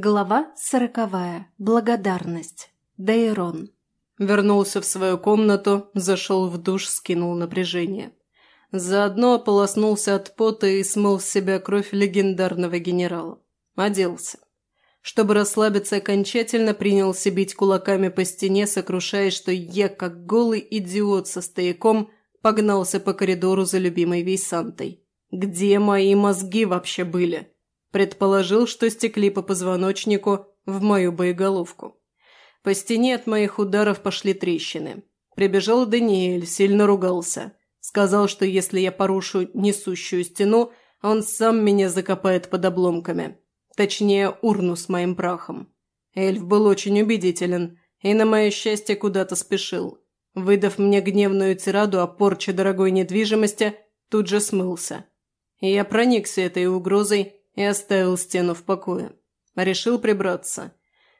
Глава сороковая. Благодарность. Дейрон. Вернулся в свою комнату, зашел в душ, скинул напряжение. Заодно ополоснулся от пота и смыл с себя кровь легендарного генерала. Оделся. Чтобы расслабиться окончательно, принялся бить кулаками по стене, сокрушая, что я, как голый идиот со стояком, погнался по коридору за любимой Вейсантой. Где мои мозги вообще были? Предположил, что стекли по позвоночнику в мою боеголовку. По стене от моих ударов пошли трещины. Прибежал Даниэль, сильно ругался. Сказал, что если я порушу несущую стену, он сам меня закопает под обломками. Точнее, урну с моим прахом. Эльф был очень убедителен и, на мое счастье, куда-то спешил. Выдав мне гневную тираду о порче дорогой недвижимости, тут же смылся. Я проникся этой угрозой и оставил стену в покое. Решил прибраться.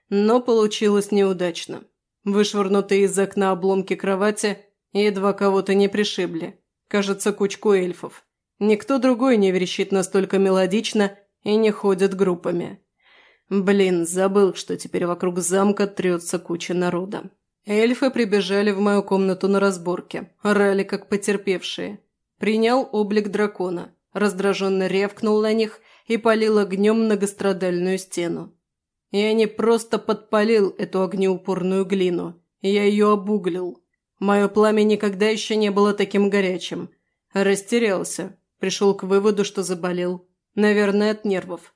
Но получилось неудачно. Вышвырнутые из окна обломки кровати едва кого-то не пришибли. Кажется, кучку эльфов. Никто другой не верещит настолько мелодично и не ходит группами. Блин, забыл, что теперь вокруг замка трется куча народа. Эльфы прибежали в мою комнату на разборке, орали как потерпевшие. Принял облик дракона, раздраженно ревкнул на них и полил огнем многострадальную стену. Я не просто подпалил эту огнеупорную глину, я ее обуглил. Мое пламя никогда еще не было таким горячим. Растерялся, пришел к выводу, что заболел. Наверное, от нервов.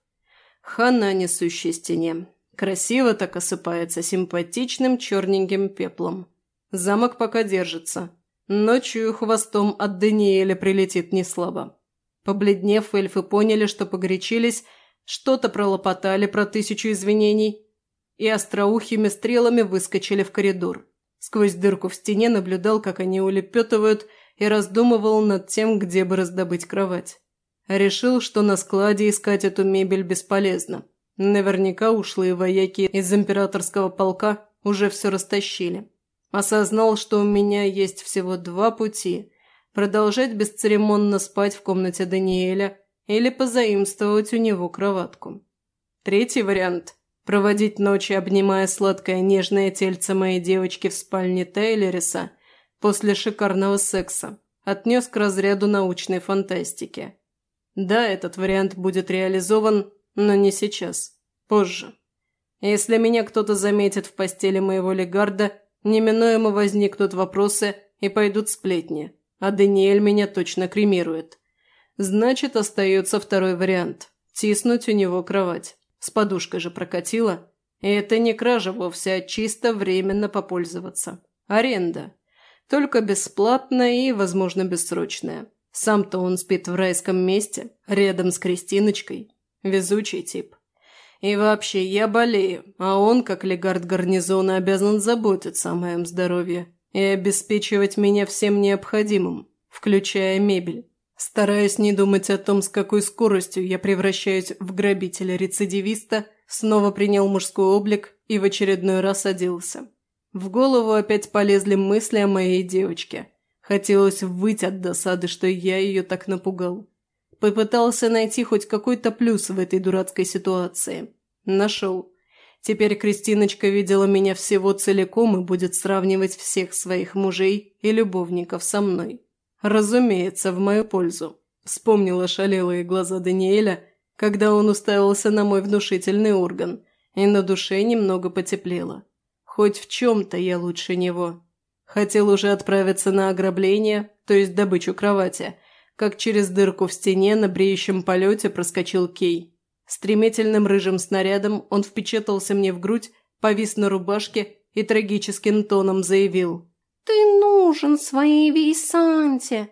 Хана несущей стене. Красиво так осыпается симпатичным черненьким пеплом. Замок пока держится. Ночью хвостом от Даниэля прилетит неслабо. Побледнев, эльфы поняли, что погорячились, что-то пролопотали про тысячу извинений и остроухими стрелами выскочили в коридор. Сквозь дырку в стене наблюдал, как они улепетывают, и раздумывал над тем, где бы раздобыть кровать. Решил, что на складе искать эту мебель бесполезно. Наверняка ушлые вояки из императорского полка уже все растащили. Осознал, что у меня есть всего два пути продолжать бесцеремонно спать в комнате Даниэля или позаимствовать у него кроватку. Третий вариант – проводить ночи, обнимая сладкое нежное тельце моей девочки в спальне Тейлериса после шикарного секса, отнес к разряду научной фантастики. Да, этот вариант будет реализован, но не сейчас, позже. Если меня кто-то заметит в постели моего легарда, неминуемо возникнут вопросы и пойдут сплетни а Даниэль меня точно кремирует. Значит, остается второй вариант – тиснуть у него кровать. С подушкой же прокатила. И это не кража вовсе, а чисто временно попользоваться. Аренда. Только бесплатная и, возможно, бессрочная. Сам-то он спит в райском месте, рядом с Кристиночкой. Везучий тип. И вообще, я болею, а он, как легард гарнизона, обязан заботиться о моем здоровье и обеспечивать меня всем необходимым, включая мебель. Стараясь не думать о том, с какой скоростью я превращаюсь в грабителя-рецидивиста, снова принял мужской облик и в очередной раз оделся. В голову опять полезли мысли о моей девочке. Хотелось выйти от досады, что я ее так напугал. Попытался найти хоть какой-то плюс в этой дурацкой ситуации. Нашел. Теперь Кристиночка видела меня всего целиком и будет сравнивать всех своих мужей и любовников со мной. Разумеется, в мою пользу. Вспомнила шалелые глаза Даниэля, когда он уставился на мой внушительный орган, и на душе немного потеплело. Хоть в чем-то я лучше него. Хотел уже отправиться на ограбление, то есть добычу кровати, как через дырку в стене на бреющем полете проскочил Кей. Стремительным рыжим снарядом он впечатался мне в грудь, повис на рубашке и трагическим тоном заявил. «Ты нужен своей Вейсанте!»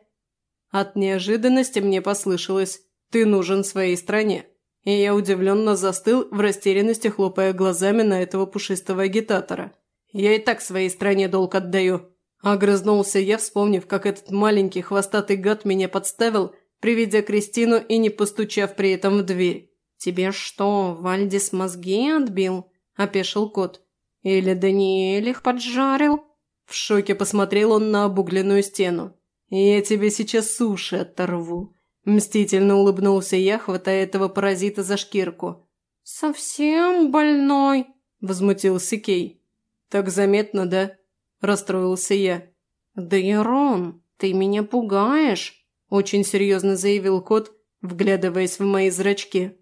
От неожиданности мне послышалось «Ты нужен своей стране!» И я удивленно застыл, в растерянности хлопая глазами на этого пушистого агитатора. «Я и так своей стране долг отдаю!» Огрызнулся я, вспомнив, как этот маленький хвостатый гад меня подставил, приведя Кристину и не постучав при этом в дверь. «Тебе что, Вальдис мозги отбил?» – опешил кот. «Или Даниэль их поджарил?» В шоке посмотрел он на обугленную стену. «Я тебе сейчас суши оторву!» Мстительно улыбнулся я, хватая этого паразита за шкирку. «Совсем больной?» – возмутился Кей. «Так заметно, да?» – расстроился я. «Да, Ярон, ты меня пугаешь», – очень серьезно заявил кот, вглядываясь в мои зрачки.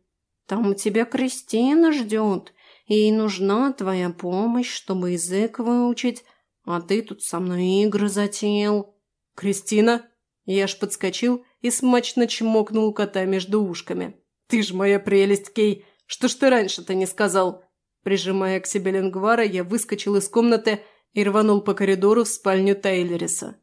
«Там тебя Кристина ждет. Ей нужна твоя помощь, чтобы язык выучить, а ты тут со мной игры затеял». «Кристина?» Я аж подскочил и смачно чмокнул кота между ушками. «Ты ж моя прелесть, Кей! Что ж ты раньше-то не сказал?» Прижимая к себе Ленгвара, я выскочил из комнаты и рванул по коридору в спальню Тайлериса.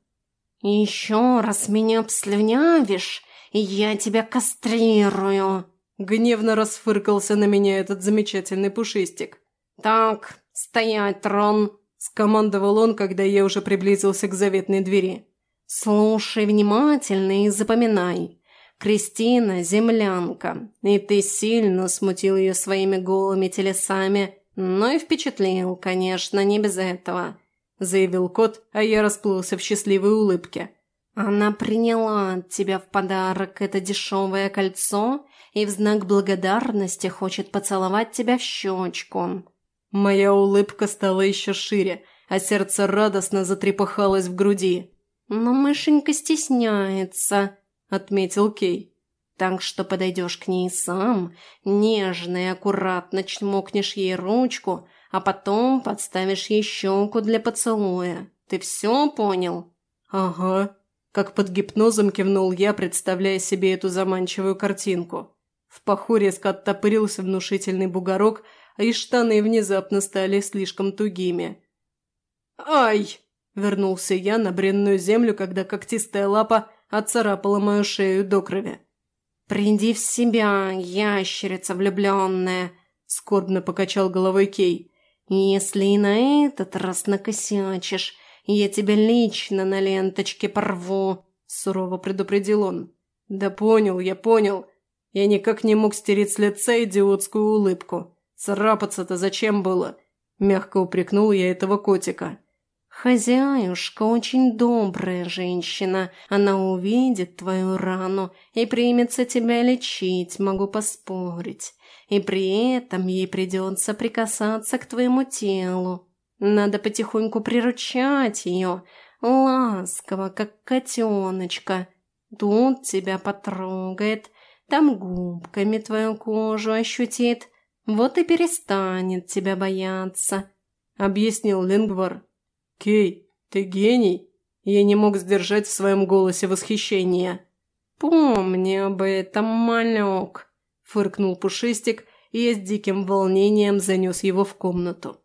«Еще раз меня обслюнявишь, и я тебя кастрирую!» Гневно расфыркался на меня этот замечательный пушистик. «Так, стоять, Трон!» – скомандовал он, когда я уже приблизился к заветной двери. «Слушай внимательно и запоминай. Кристина – землянка, и ты сильно смутил ее своими голыми телесами, но и впечатлил, конечно, не без этого», – заявил кот, а я расплылся в счастливой улыбке. «Она приняла от тебя в подарок это дешевое кольцо и в знак благодарности хочет поцеловать тебя в щечку». Моя улыбка стала еще шире, а сердце радостно затрепыхалось в груди. «Но мышенька стесняется», – отметил Кей. «Так что подойдешь к ней сам, нежно и аккуратно чмокнешь ей ручку, а потом подставишь ей щеку для поцелуя. Ты все понял?» «Ага», – как под гипнозом кивнул я, представляя себе эту заманчивую картинку. В паху резко оттопырился внушительный бугорок, а и штаны внезапно стали слишком тугими. «Ай!» Вернулся я на бренную землю, когда когтистая лапа отцарапала мою шею до крови. «Приди в себя, ящерица влюбленная!» – скорбно покачал головой Кей. «Если и на этот раз накосячишь, я тебя лично на ленточке порву!» – сурово предупредил он. «Да понял, я понял. Я никак не мог стереть с лица идиотскую улыбку. Царапаться-то зачем было?» – мягко упрекнул я этого котика. «Хозяюшка очень добрая женщина. Она увидит твою рану и примется тебя лечить, могу поспорить. И при этом ей придется прикасаться к твоему телу. Надо потихоньку приручать ее, ласково, как котеночка. Тут тебя потрогает, там губками твою кожу ощутит, вот и перестанет тебя бояться», — объяснил Лингвар. «Кей, ты гений!» Я не мог сдержать в своем голосе восхищения. «Помни об этом, малек!» – фыркнул Пушистик, и я с диким волнением занес его в комнату.